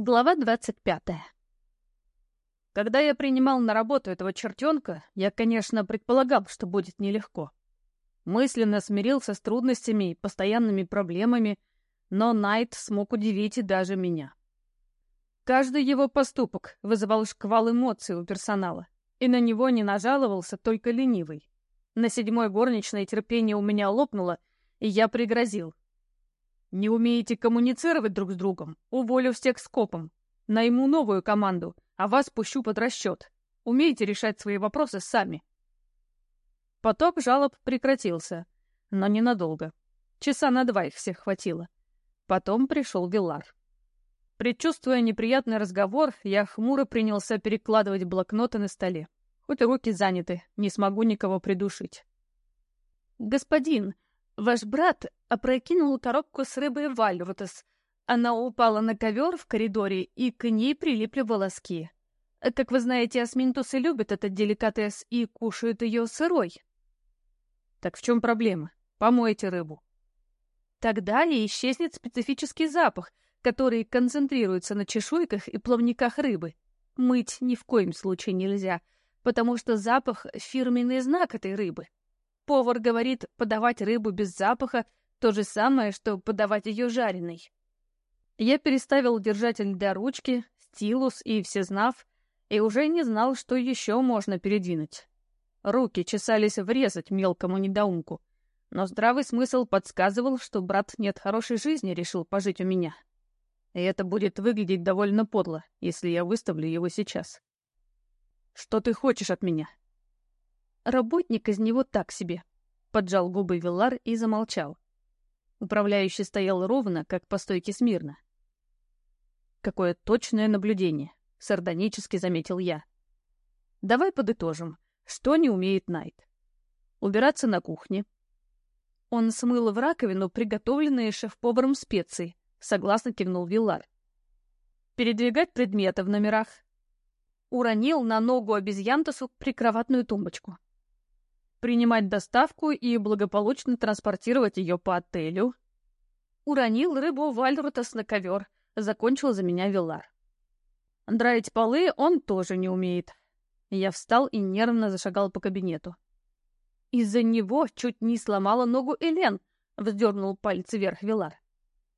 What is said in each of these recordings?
Глава двадцать пятая. Когда я принимал на работу этого чертенка, я, конечно, предполагал, что будет нелегко. Мысленно смирился с трудностями и постоянными проблемами, но Найт смог удивить и даже меня. Каждый его поступок вызывал шквал эмоций у персонала, и на него не нажаловался только ленивый. На седьмой горничной терпение у меня лопнуло, и я пригрозил. «Не умеете коммуницировать друг с другом? Уволю всех скопом. Найму новую команду, а вас пущу под расчет. Умеете решать свои вопросы сами». Поток жалоб прекратился, но ненадолго. Часа на два их всех хватило. Потом пришел Вилар. Предчувствуя неприятный разговор, я хмуро принялся перекладывать блокноты на столе. Хоть руки заняты, не смогу никого придушить. «Господин, ваш брат опрокинул коробку с рыбой вальрутес. Она упала на ковер в коридоре, и к ней прилипли волоски. Как вы знаете, осминтусы любят этот деликатес и кушают ее сырой». «Так в чем проблема? Помойте рыбу». Тогда и исчезнет специфический запах, который концентрируется на чешуйках и плавниках рыбы. Мыть ни в коем случае нельзя, потому что запах — фирменный знак этой рыбы. Повар говорит, подавать рыбу без запаха — то же самое, что подавать ее жареной. Я переставил держатель для ручки, стилус и всезнав, и уже не знал, что еще можно передвинуть. Руки чесались врезать мелкому недоумку. Но здравый смысл подсказывал, что брат нет хорошей жизни решил пожить у меня. И это будет выглядеть довольно подло, если я выставлю его сейчас. Что ты хочешь от меня? Работник из него так себе. Поджал губы Виллар и замолчал. Управляющий стоял ровно, как по стойке смирно. Какое точное наблюдение, сардонически заметил я. Давай подытожим, что не умеет Найт. Убираться на кухне, он смыл в раковину приготовленные шеф-поваром специи, согласно кивнул Виллар. Передвигать предметы в номерах. Уронил на ногу обезьянтусу прикроватную тумбочку. Принимать доставку и благополучно транспортировать ее по отелю. Уронил рыбу Вальрутас на ковер, закончил за меня Виллар. Драить полы он тоже не умеет. Я встал и нервно зашагал по кабинету. Из-за него чуть не сломала ногу Элен, вздернул пальцы вверх Вилар.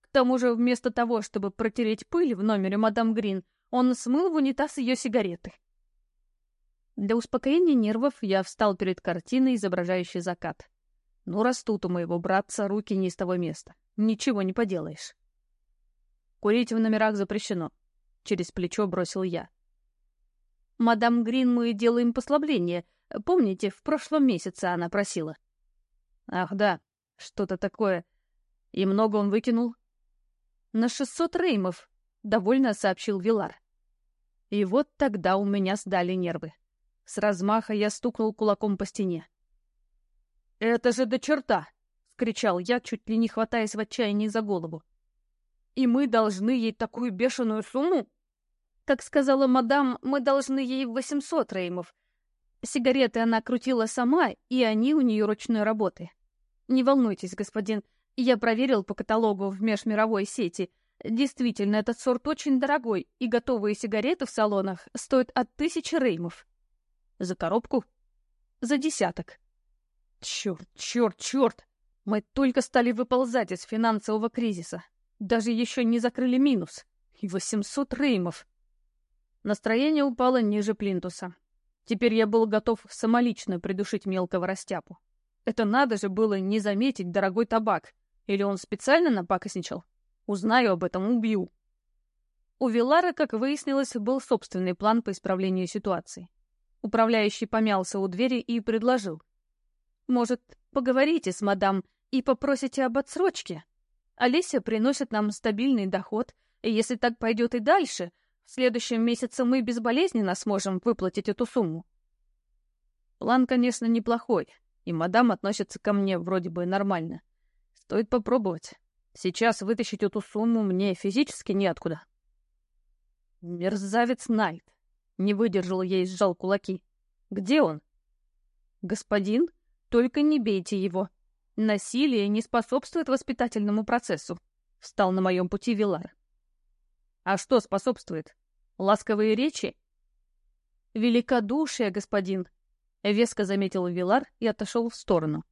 К тому же вместо того, чтобы протереть пыль в номере мадам Грин, он смыл в унитаз ее сигареты. Для успокоения нервов я встал перед картиной, изображающей закат. Ну, растут у моего братца руки не из того места. Ничего не поделаешь. Курить в номерах запрещено. Через плечо бросил я. Мадам Грин мы делаем послабление — Помните, в прошлом месяце она просила?» «Ах да, что-то такое. И много он выкинул?» «На шестьсот реймов», — довольно сообщил Вилар. И вот тогда у меня сдали нервы. С размаха я стукнул кулаком по стене. «Это же до черта!» — скричал я, чуть ли не хватаясь в отчаянии за голову. «И мы должны ей такую бешеную сумму?» «Как сказала мадам, мы должны ей восемьсот реймов, Сигареты она крутила сама, и они у нее ручной работы. Не волнуйтесь, господин, я проверил по каталогу в межмировой сети. Действительно, этот сорт очень дорогой, и готовые сигареты в салонах стоят от тысячи реймов. За коробку? За десяток. Черт, черт, черт! Мы только стали выползать из финансового кризиса. Даже еще не закрыли минус. И 800 реймов. Настроение упало ниже плинтуса. Теперь я был готов самолично придушить мелкого растяпу. Это надо же было не заметить дорогой табак. Или он специально напакостничал? Узнаю об этом, убью. У Вилара, как выяснилось, был собственный план по исправлению ситуации. Управляющий помялся у двери и предложил. «Может, поговорите с мадам и попросите об отсрочке? Олеся приносит нам стабильный доход, и если так пойдет и дальше, в следующем месяце мы безболезненно сможем выплатить эту сумму. План, конечно, неплохой, и мадам относится ко мне вроде бы нормально. Стоит попробовать. Сейчас вытащить эту сумму мне физически неоткуда. Мерзавец Найт. Не выдержал я и сжал кулаки. Где он? Господин, только не бейте его. Насилие не способствует воспитательному процессу. Встал на моем пути Вилар. А что способствует? Ласковые речи? Великодушие, господин, — веско заметил Вилар и отошел в сторону.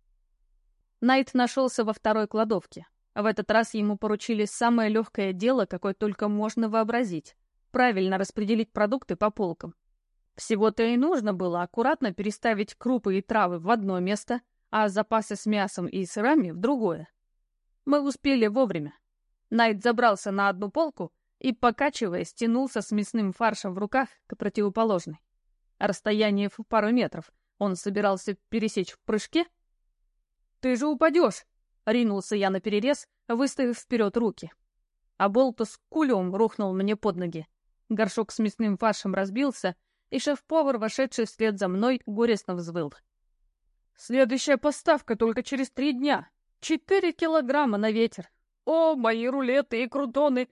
Найт нашелся во второй кладовке. В этот раз ему поручили самое легкое дело, какое только можно вообразить — правильно распределить продукты по полкам. Всего-то и нужно было аккуратно переставить крупы и травы в одно место, а запасы с мясом и сырами в другое. Мы успели вовремя. Найт забрался на одну полку и, покачиваясь, тянулся с мясным фаршем в руках к противоположной. Расстояние в пару метров. Он собирался пересечь в прыжке. «Ты же упадешь!» — ринулся я на перерез, выставив вперед руки. А болтус кулем рухнул мне под ноги. Горшок с мясным фаршем разбился, и шеф-повар, вошедший вслед за мной, горестно взвыл. «Следующая поставка только через три дня. Четыре килограмма на ветер. О, мои рулеты и крутоны!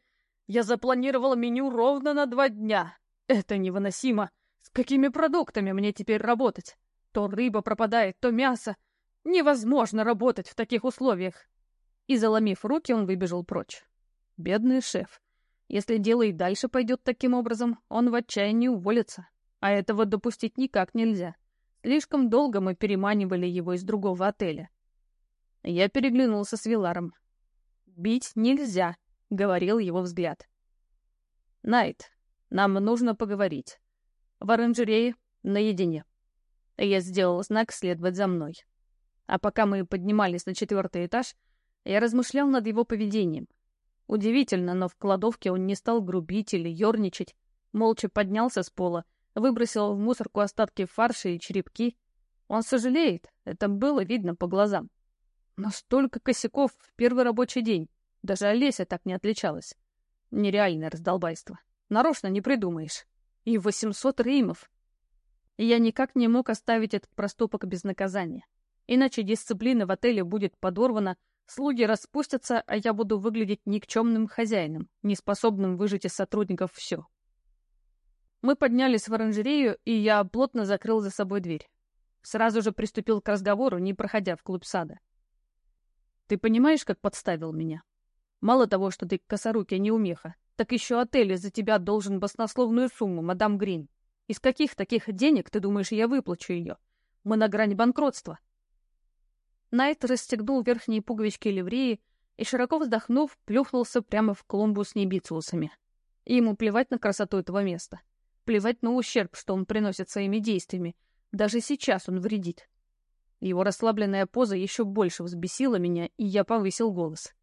Я запланировала меню ровно на два дня. Это невыносимо. С какими продуктами мне теперь работать? То рыба пропадает, то мясо. Невозможно работать в таких условиях. И, заломив руки, он выбежал прочь. Бедный шеф. Если дело и дальше пойдет таким образом, он в отчаянии уволится. А этого допустить никак нельзя. Слишком долго мы переманивали его из другого отеля. Я переглянулся с Виларом. «Бить нельзя», — говорил его взгляд. «Найт, нам нужно поговорить. В оранжерее, наедине». Я сделал знак следовать за мной. А пока мы поднимались на четвертый этаж, я размышлял над его поведением. Удивительно, но в кладовке он не стал грубить или ерничать, молча поднялся с пола, выбросил в мусорку остатки фарша и черепки. Он сожалеет, это было видно по глазам. Но столько косяков в первый рабочий день. Даже Олеся так не отличалась. Нереальное раздолбайство. Нарочно не придумаешь. И 800 реймов. Я никак не мог оставить этот проступок без наказания. Иначе дисциплина в отеле будет подорвана, слуги распустятся, а я буду выглядеть никчемным хозяином, неспособным выжить из сотрудников все. Мы поднялись в оранжерею, и я плотно закрыл за собой дверь. Сразу же приступил к разговору, не проходя в клуб сада. Ты понимаешь, как подставил меня? Мало того, что ты косорукий неумеха, так еще отель из-за тебя должен баснословную сумму, мадам Грин. Из каких таких денег, ты думаешь, я выплачу ее? Мы на грани банкротства. Найт расстегнул верхние пуговички ливреи и, широко вздохнув, плюхнулся прямо в клумбу с небициусами. Ему плевать на красоту этого места. Плевать на ущерб, что он приносит своими действиями. Даже сейчас он вредит. Его расслабленная поза еще больше взбесила меня, и я повысил голос.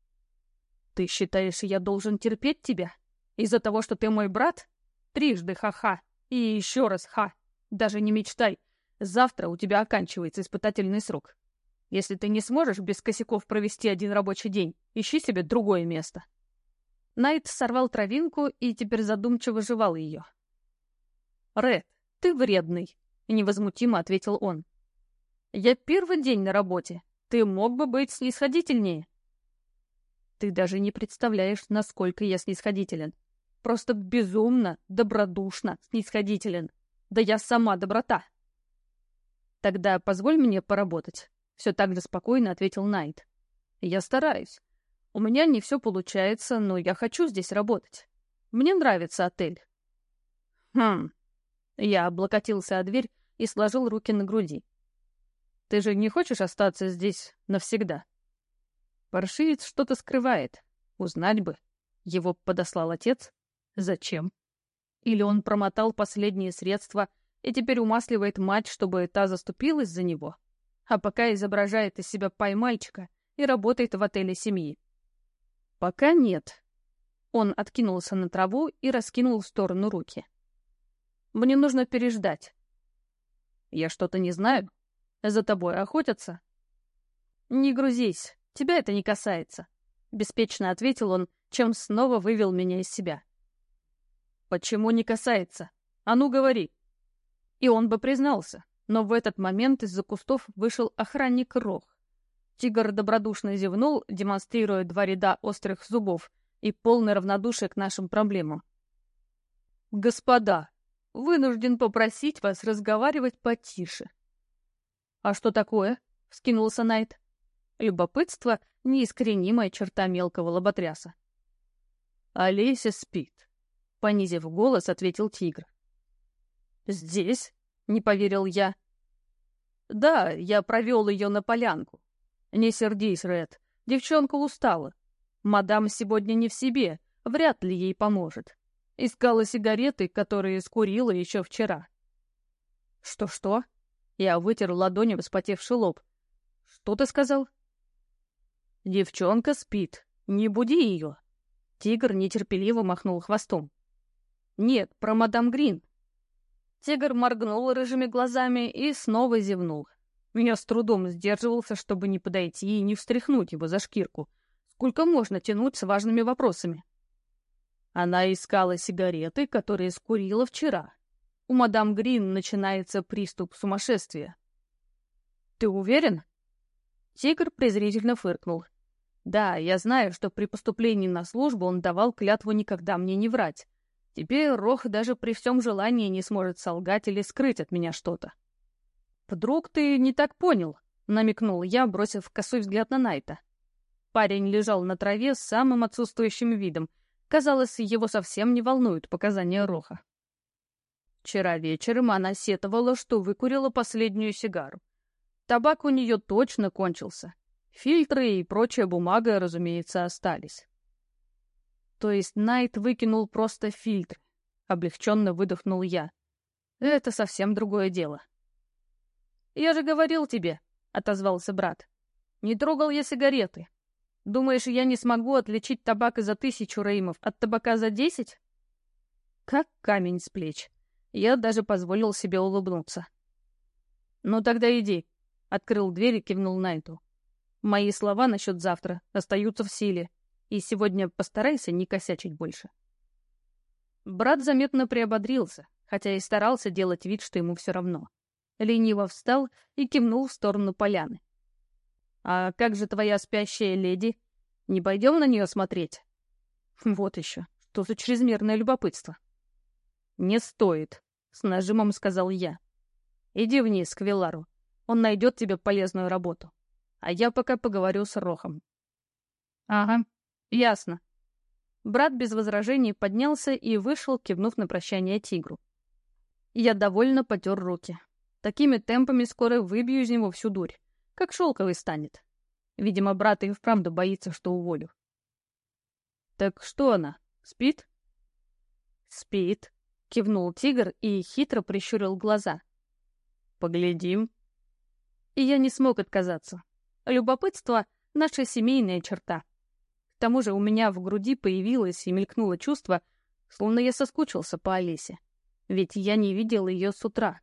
«Ты считаешь, я должен терпеть тебя? Из-за того, что ты мой брат? Трижды ха-ха. И еще раз ха. Даже не мечтай. Завтра у тебя оканчивается испытательный срок. Если ты не сможешь без косяков провести один рабочий день, ищи себе другое место». Найт сорвал травинку и теперь задумчиво жевал ее. «Ред, ты вредный», — невозмутимо ответил он. Я первый день на работе. Ты мог бы быть снисходительнее. Ты даже не представляешь, насколько я снисходителен. Просто безумно, добродушно снисходителен. Да я сама доброта. Тогда позволь мне поработать. Все так же спокойно ответил Найт. Я стараюсь. У меня не все получается, но я хочу здесь работать. Мне нравится отель. Хм. Я облокотился о дверь и сложил руки на груди. Ты же не хочешь остаться здесь навсегда? Паршивец что-то скрывает. Узнать бы. Его подослал отец? Зачем? Или он промотал последние средства и теперь умасливает мать, чтобы та заступилась за него? А пока изображает из себя пай-мальчика и работает в отеле семьи. Пока нет. Он откинулся на траву и раскинул в сторону руки. Мне нужно переждать. Я что-то не знаю? За тобой охотятся?» «Не грузись, тебя это не касается», — беспечно ответил он, чем снова вывел меня из себя. «Почему не касается? А ну, говори!» И он бы признался, но в этот момент из-за кустов вышел охранник Рох. Тигр добродушно зевнул, демонстрируя два ряда острых зубов и полное равнодушие к нашим проблемам. «Господа, вынужден попросить вас разговаривать потише», «А что такое?» — вскинулся Найт. Любопытство — неискоренимая черта мелкого лоботряса. «Олеся спит. понизив голос, ответил тигр. «Здесь?» — не поверил я. «Да, я провел ее на полянку. Не сердись, Ред, девчонка устала. Мадам сегодня не в себе, вряд ли ей поможет. Искала сигареты, которые скурила еще вчера». «Что-что?» Я вытер ладонью вспотевший лоб. «Что ты сказал?» «Девчонка спит. Не буди ее!» Тигр нетерпеливо махнул хвостом. «Нет, про мадам Грин». Тигр моргнул рыжими глазами и снова зевнул. Меня с трудом сдерживался, чтобы не подойти и не встряхнуть его за шкирку. Сколько можно тянуть с важными вопросами? Она искала сигареты, которые скурила вчера. У мадам Грин начинается приступ сумасшествия. «Ты уверен?» Тигр презрительно фыркнул. Да, я знаю, что при поступлении на службу он давал клятву никогда мне не врать. Теперь Рох даже при всем желании не сможет солгать или скрыть от меня что-то. «Вдруг ты не так понял?» — намекнул я, бросив косой взгляд на Найта. Парень лежал на траве с самым отсутствующим видом. Казалось, его совсем не волнуют показания Роха. Вчера вечером она сетовала, что выкурила последнюю сигару. Табак у нее точно кончился. Фильтры и прочая бумага, разумеется, остались. То есть Найт выкинул просто фильтр. Облегченно выдохнул я. Это совсем другое дело. «Я же говорил тебе», — отозвался брат. «Не трогал я сигареты. Думаешь, я не смогу отличить табак за тысячу реймов от табака за десять?» Как камень с плеч. Я даже позволил себе улыбнуться. «Ну тогда иди», — открыл дверь и кивнул Найту. Мои слова насчет завтра остаются в силе, и сегодня постарайся не косячить больше. Брат заметно приободрился, хотя и старался делать вид, что ему все равно. Лениво встал и кивнул в сторону поляны. «А как же твоя спящая леди? Не пойдем на нее смотреть?» «Вот еще, что за чрезмерное любопытство!» «Не стоит», — с нажимом сказал я. «Иди вниз к Вилару, он найдет тебе полезную работу» а я пока поговорю с Рохом». «Ага, ясно». Брат без возражений поднялся и вышел, кивнув на прощание тигру. Я довольно потер руки. Такими темпами скоро выбью из него всю дурь, как шелковый станет. Видимо, брат и вправду боится, что уволю. «Так что она, спит?» «Спит», — кивнул тигр и хитро прищурил глаза. «Поглядим». И я не смог отказаться. Любопытство — наша семейная черта. К тому же у меня в груди появилось и мелькнуло чувство, словно я соскучился по Олесе. Ведь я не видел ее с утра.